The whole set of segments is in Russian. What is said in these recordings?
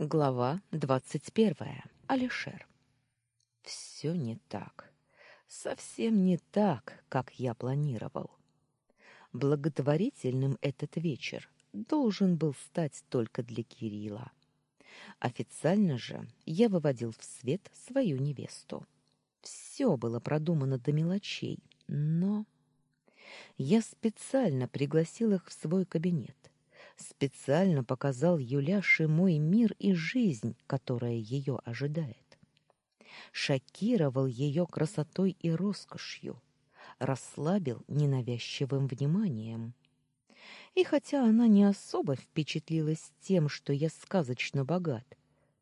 Глава двадцать первая. Алишер. Все не так. Совсем не так, как я планировал. Благотворительным этот вечер должен был стать только для Кирилла. Официально же я выводил в свет свою невесту. Все было продумано до мелочей, но я специально пригласил их в свой кабинет специально показал Юляше мой мир и жизнь, которая ее ожидает. Шокировал ее красотой и роскошью, расслабил ненавязчивым вниманием. И хотя она не особо впечатлилась тем, что я сказочно богат,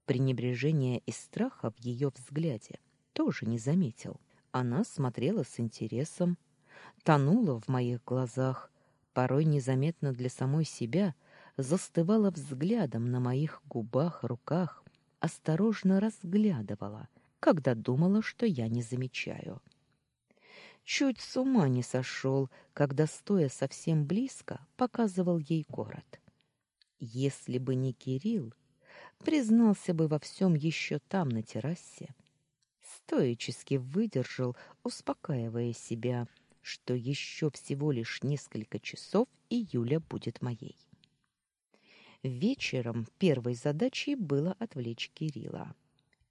пренебрежения и страха в ее взгляде тоже не заметил. Она смотрела с интересом, тонула в моих глазах, порой незаметно для самой себя, застывала взглядом на моих губах, руках, осторожно разглядывала, когда думала, что я не замечаю. Чуть с ума не сошел, когда, стоя совсем близко, показывал ей город. Если бы не Кирилл, признался бы во всем еще там, на террасе. Стоически выдержал, успокаивая себя, что еще всего лишь несколько часов, и Юля будет моей. Вечером первой задачей было отвлечь Кирилла.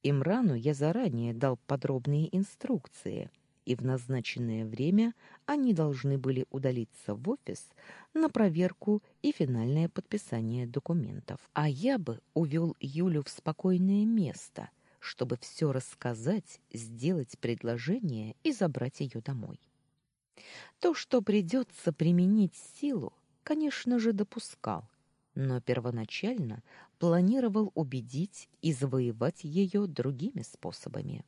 Имрану я заранее дал подробные инструкции, и в назначенное время они должны были удалиться в офис на проверку и финальное подписание документов. А я бы увел Юлю в спокойное место, чтобы все рассказать, сделать предложение и забрать ее домой. То, что придется применить силу, конечно же, допускал, но первоначально планировал убедить и завоевать ее другими способами.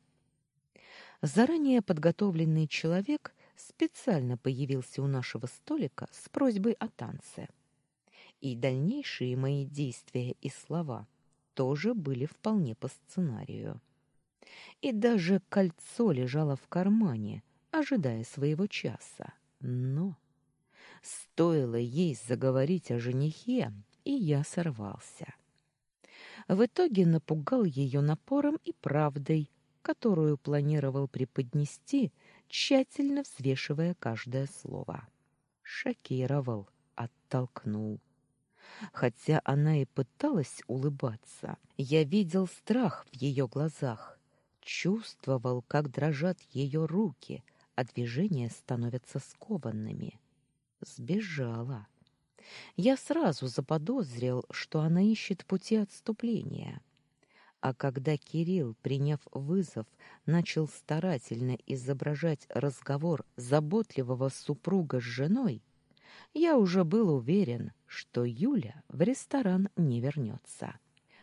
Заранее подготовленный человек специально появился у нашего столика с просьбой о танце. И дальнейшие мои действия и слова тоже были вполне по сценарию. И даже кольцо лежало в кармане, ожидая своего часа. Но стоило ей заговорить о женихе, и я сорвался. В итоге напугал ее напором и правдой, которую планировал преподнести, тщательно взвешивая каждое слово. Шокировал, оттолкнул. Хотя она и пыталась улыбаться, я видел страх в ее глазах, чувствовал, как дрожат ее руки, а движения становятся скованными. Сбежала я сразу заподозрил, что она ищет пути отступления. А когда Кирилл, приняв вызов, начал старательно изображать разговор заботливого супруга с женой, я уже был уверен, что Юля в ресторан не вернется.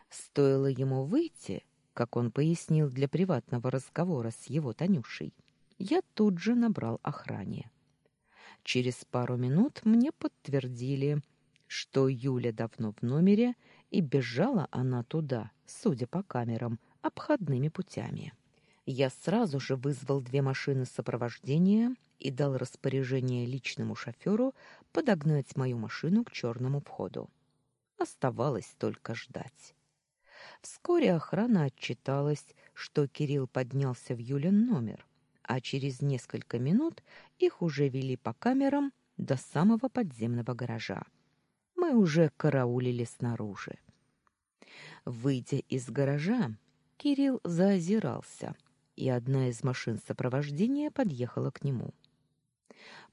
Стоило ему выйти, как он пояснил для приватного разговора с его Танюшей, я тут же набрал охране. Через пару минут мне подтвердили, что Юля давно в номере, и бежала она туда, судя по камерам, обходными путями. Я сразу же вызвал две машины сопровождения и дал распоряжение личному шоферу подогнать мою машину к черному входу. Оставалось только ждать. Вскоре охрана отчиталась, что Кирилл поднялся в Юлин номер, а через несколько минут их уже вели по камерам до самого подземного гаража. Мы уже караулили снаружи. Выйдя из гаража, Кирилл заозирался, и одна из машин сопровождения подъехала к нему.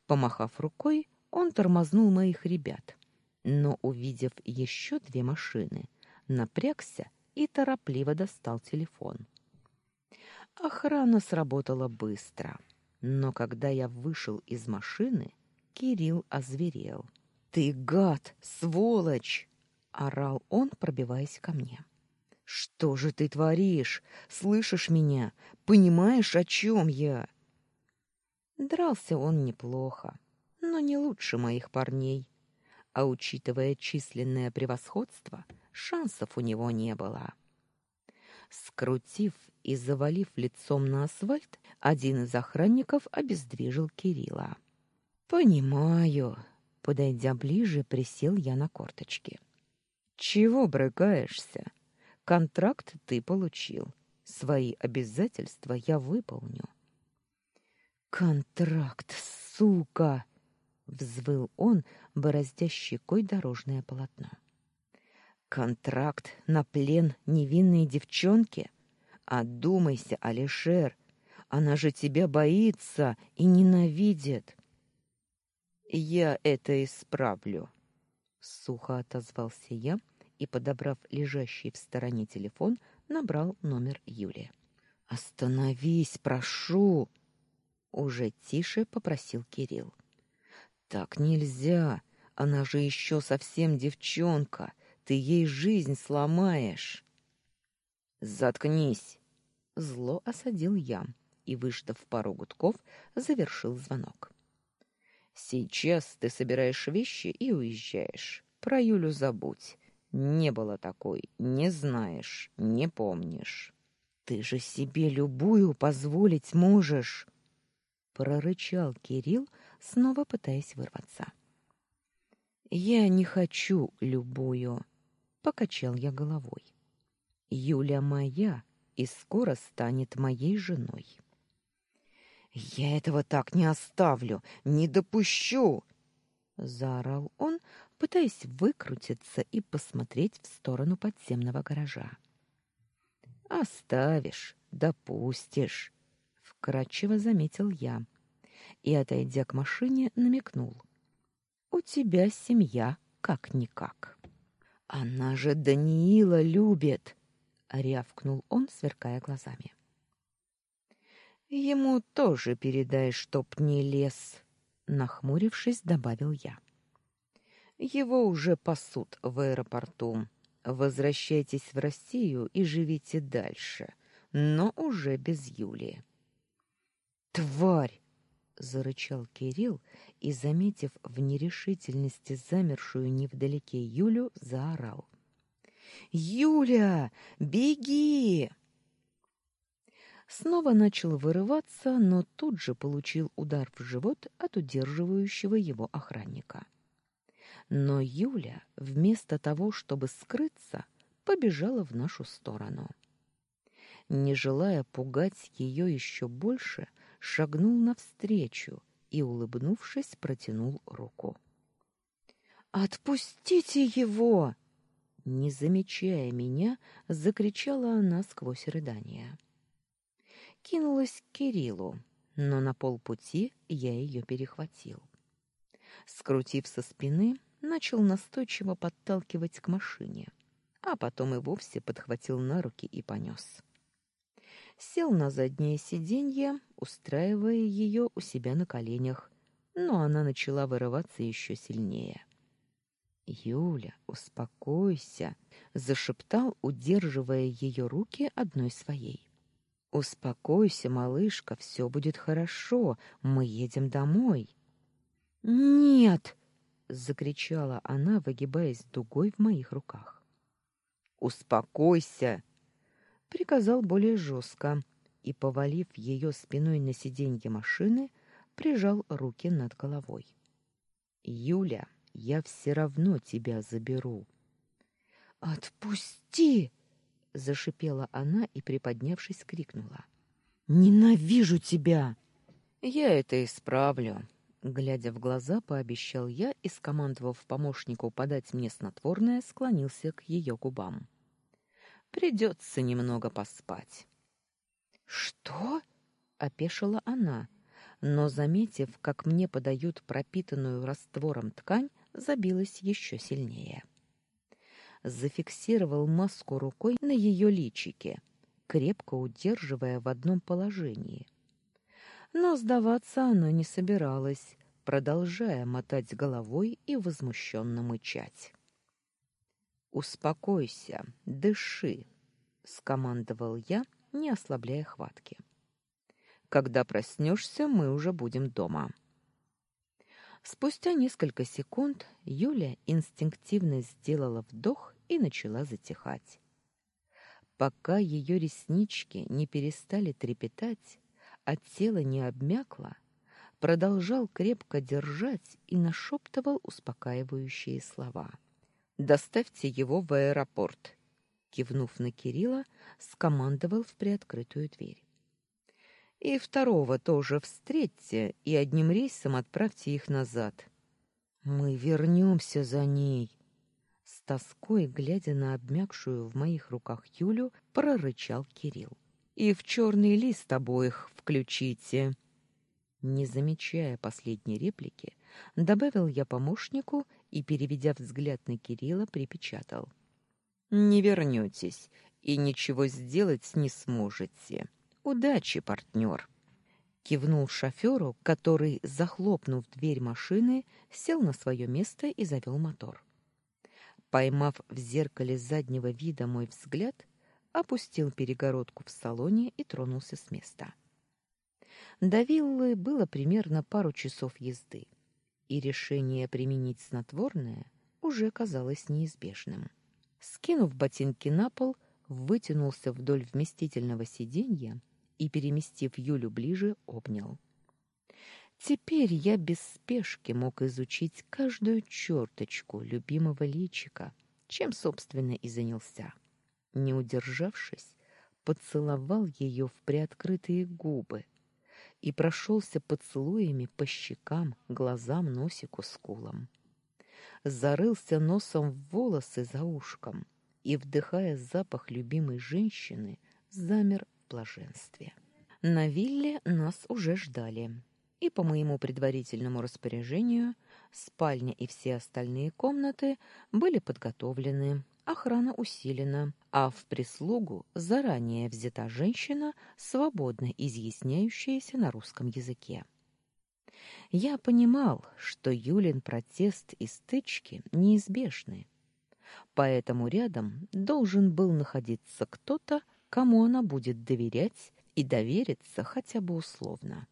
Помахав рукой, он тормознул моих ребят, но, увидев еще две машины, напрягся и торопливо достал телефон. Охрана сработала быстро, но когда я вышел из машины, Кирилл озверел. «Ты гад, сволочь!» — орал он, пробиваясь ко мне. «Что же ты творишь? Слышишь меня? Понимаешь, о чем я?» Дрался он неплохо, но не лучше моих парней. А учитывая численное превосходство, шансов у него не было. Скрутив и завалив лицом на асфальт, один из охранников обездвижил Кирилла. «Понимаю». Подойдя ближе, присел я на корточки. «Чего брыкаешься? Контракт ты получил. Свои обязательства я выполню. Контракт, сука, взвыл он, бороздя щекой дорожное полотно. Контракт на плен невинной девчонки? Одумайся, Алишер. Она же тебя боится и ненавидит. Я это исправлю, сухо отозвался я и, подобрав лежащий в стороне телефон, набрал номер Юли. Остановись, прошу, уже тише попросил Кирилл. Так нельзя. Она же еще совсем девчонка. Ты ей жизнь сломаешь. Заткнись, зло осадил я и, выждав пару гудков, завершил звонок. Сейчас ты собираешь вещи и уезжаешь. Про Юлю забудь. Не было такой, не знаешь, не помнишь. Ты же себе любую позволить можешь, прорычал Кирилл, снова пытаясь вырваться. Я не хочу любую, покачал я головой. Юля моя и скоро станет моей женой. Я этого так не оставлю, не допущу, заорал он, пытаясь выкрутиться и посмотреть в сторону подземного гаража. Оставишь, допустишь, вкратчиво заметил я и отойдя к машине, намекнул: У тебя семья как никак. Она же Даниила любит, рявкнул он, сверкая глазами. Ему тоже передай, чтоб не лез, нахмурившись, добавил я. Его уже пасут в аэропорту. Возвращайтесь в Россию и живите дальше, но уже без Юли. Тварь, зарычал Кирилл и, заметив в нерешительности замершую невдалеке Юлю, заорал: "Юля, беги!" снова начал вырываться, но тут же получил удар в живот от удерживающего его охранника. Но Юля, вместо того, чтобы скрыться, побежала в нашу сторону. Не желая пугать ее еще больше, шагнул навстречу и, улыбнувшись, протянул руку. «Отпустите его!» Не замечая меня, закричала она сквозь рыдания кинулась к Кириллу, но на полпути я ее перехватил. Скрутив со спины, начал настойчиво подталкивать к машине, а потом и вовсе подхватил на руки и понес. Сел на заднее сиденье, устраивая ее у себя на коленях, но она начала вырываться еще сильнее. «Юля, успокойся», — зашептал, удерживая ее руки одной своей. Успокойся, малышка, все будет хорошо. Мы едем домой. Нет, закричала она, выгибаясь дугой в моих руках. Успокойся, приказал более жестко и, повалив ее спиной на сиденье машины, прижал руки над головой. Юля, я все равно тебя заберу. Отпусти, зашипела она и приподнявшись крикнула: "Ненавижу тебя!" "Я это исправлю", глядя в глаза, пообещал я и скомандовав помощнику подать мне снотворное, склонился к ее губам. Придется немного поспать. Что? опешила она, но заметив, как мне подают пропитанную раствором ткань, забилась еще сильнее зафиксировал маску рукой на ее личике, крепко удерживая в одном положении. Но сдаваться она не собиралась, продолжая мотать головой и возмущенно мычать. «Успокойся, дыши», — скомандовал я, не ослабляя хватки. «Когда проснешься, мы уже будем дома». Спустя несколько секунд Юля инстинктивно сделала вдох и начала затихать. Пока ее реснички не перестали трепетать, а тело не обмякло, продолжал крепко держать и нашептывал успокаивающие слова. «Доставьте его в аэропорт. Кивнув на Кирилла, скомандовал в приоткрытую дверь. И второго тоже встретьте и одним рейсом отправьте их назад. Мы вернемся за ней. С тоской, глядя на обмякшую в моих руках Юлю, прорычал Кирилл. И в черный лист обоих включите. Не замечая последней реплики, добавил я помощнику и, переведя взгляд на Кирилла, припечатал: "Не вернетесь и ничего сделать не сможете. Удачи, партнер!» Кивнул шоферу, который, захлопнув дверь машины, сел на свое место и завел мотор. Поймав в зеркале заднего вида мой взгляд, опустил перегородку в салоне и тронулся с места. До виллы было примерно пару часов езды, и решение применить снотворное уже казалось неизбежным. Скинув ботинки на пол, вытянулся вдоль вместительного сиденья и, переместив Юлю ближе, обнял. Теперь я без спешки мог изучить каждую черточку любимого личика, чем, собственно, и занялся. Не удержавшись, поцеловал ее в приоткрытые губы и прошелся поцелуями по щекам, глазам, носику, скулам. Зарылся носом в волосы за ушком и, вдыхая запах любимой женщины, замер блаженстве. На вилле нас уже ждали, и по моему предварительному распоряжению спальня и все остальные комнаты были подготовлены, охрана усилена, а в прислугу заранее взята женщина, свободно изъясняющаяся на русском языке. Я понимал, что Юлин протест и стычки неизбежны, поэтому рядом должен был находиться кто-то, кому она будет доверять и довериться хотя бы условно.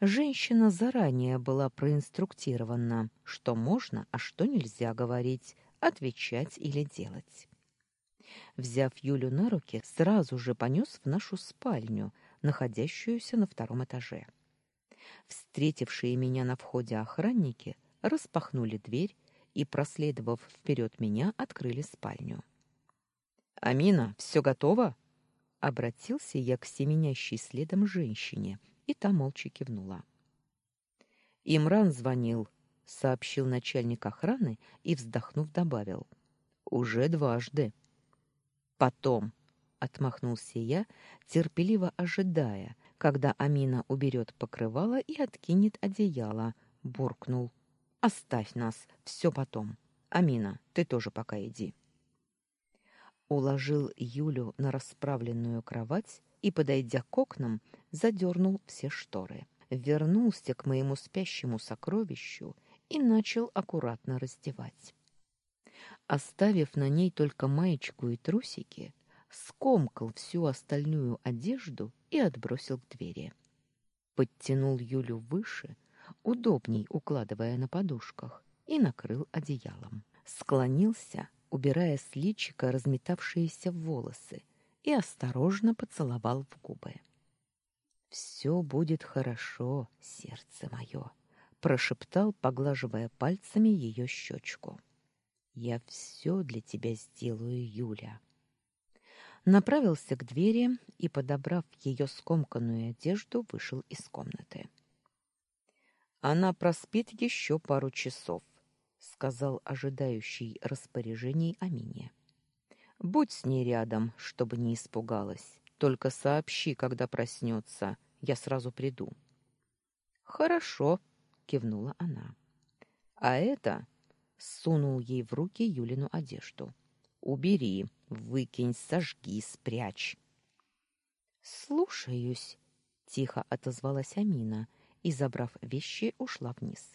Женщина заранее была проинструктирована, что можно, а что нельзя говорить, отвечать или делать. Взяв Юлю на руки, сразу же понес в нашу спальню, находящуюся на втором этаже. Встретившие меня на входе охранники распахнули дверь и, проследовав вперед меня, открыли спальню. Амина, все готово? Обратился я к семенящей следом женщине, и та молча кивнула. Имран звонил, сообщил начальник охраны и, вздохнув, добавил: уже дважды. Потом, отмахнулся я, терпеливо ожидая, когда Амина уберет покрывало и откинет одеяло, буркнул: "Оставь нас, все потом. Амина, ты тоже пока иди" уложил Юлю на расправленную кровать и, подойдя к окнам, задернул все шторы. Вернулся к моему спящему сокровищу и начал аккуратно раздевать. Оставив на ней только маечку и трусики, скомкал всю остальную одежду и отбросил к двери. Подтянул Юлю выше, удобней укладывая на подушках, и накрыл одеялом. Склонился, убирая с личика разметавшиеся волосы, и осторожно поцеловал в губы. «Все будет хорошо, сердце мое», — прошептал, поглаживая пальцами ее щечку. «Я все для тебя сделаю, Юля». Направился к двери и, подобрав ее скомканную одежду, вышел из комнаты. Она проспит еще пару часов, сказал ожидающий распоряжений Амине. Будь с ней рядом, чтобы не испугалась. Только сообщи, когда проснется. Я сразу приду. Хорошо, кивнула она. А это сунул ей в руки Юлину одежду. Убери, выкинь, сожги, спрячь. Слушаюсь, тихо отозвалась Амина и, забрав вещи, ушла вниз.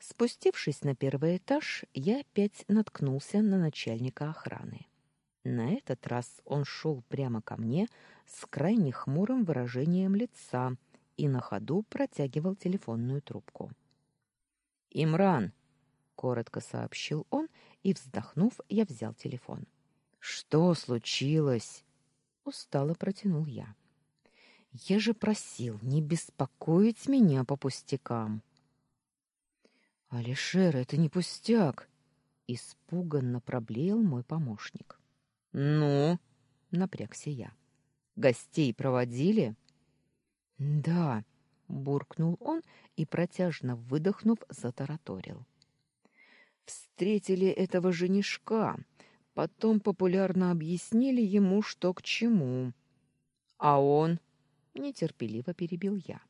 Спустившись на первый этаж, я опять наткнулся на начальника охраны. На этот раз он шел прямо ко мне с крайне хмурым выражением лица и на ходу протягивал телефонную трубку. «Имран!» — коротко сообщил он, и, вздохнув, я взял телефон. «Что случилось?» — устало протянул я. «Я же просил не беспокоить меня по пустякам». Алишер, это не пустяк, испуганно проблеял мой помощник. Ну, напрягся я. Гостей проводили? Да, буркнул он и протяжно выдохнув, затараторил. Встретили этого женишка, потом популярно объяснили ему, что к чему. А он нетерпеливо перебил я.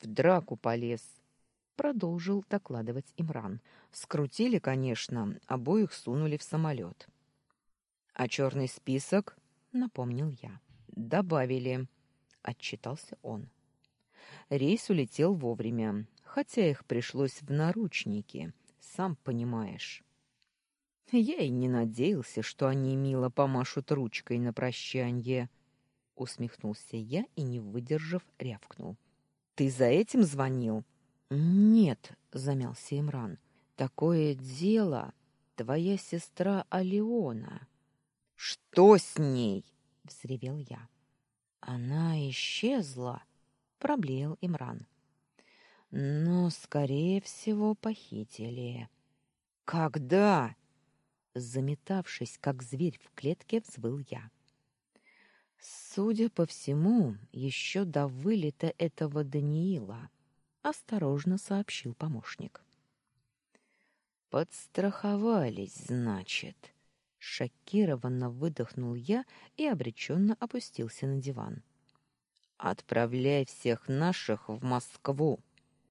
В драку полез, продолжил докладывать Имран. Скрутили, конечно, обоих сунули в самолет. А черный список, напомнил я. Добавили, отчитался он. Рейс улетел вовремя, хотя их пришлось в наручники, сам понимаешь. Я и не надеялся, что они мило помашут ручкой на прощанье, усмехнулся я и не выдержав, рявкнул: Ты за этим звонил? Нет, замялся Имран. Такое дело, твоя сестра Алиона. Что с ней? взревел я. Она исчезла, проблеял Имран. Но, скорее всего, похитили. Когда? Заметавшись, как зверь в клетке, взвыл я. Судя по всему, еще до вылета этого Даниила, осторожно сообщил помощник. Подстраховались, значит. Шокированно выдохнул я и обреченно опустился на диван. Отправляй всех наших в Москву.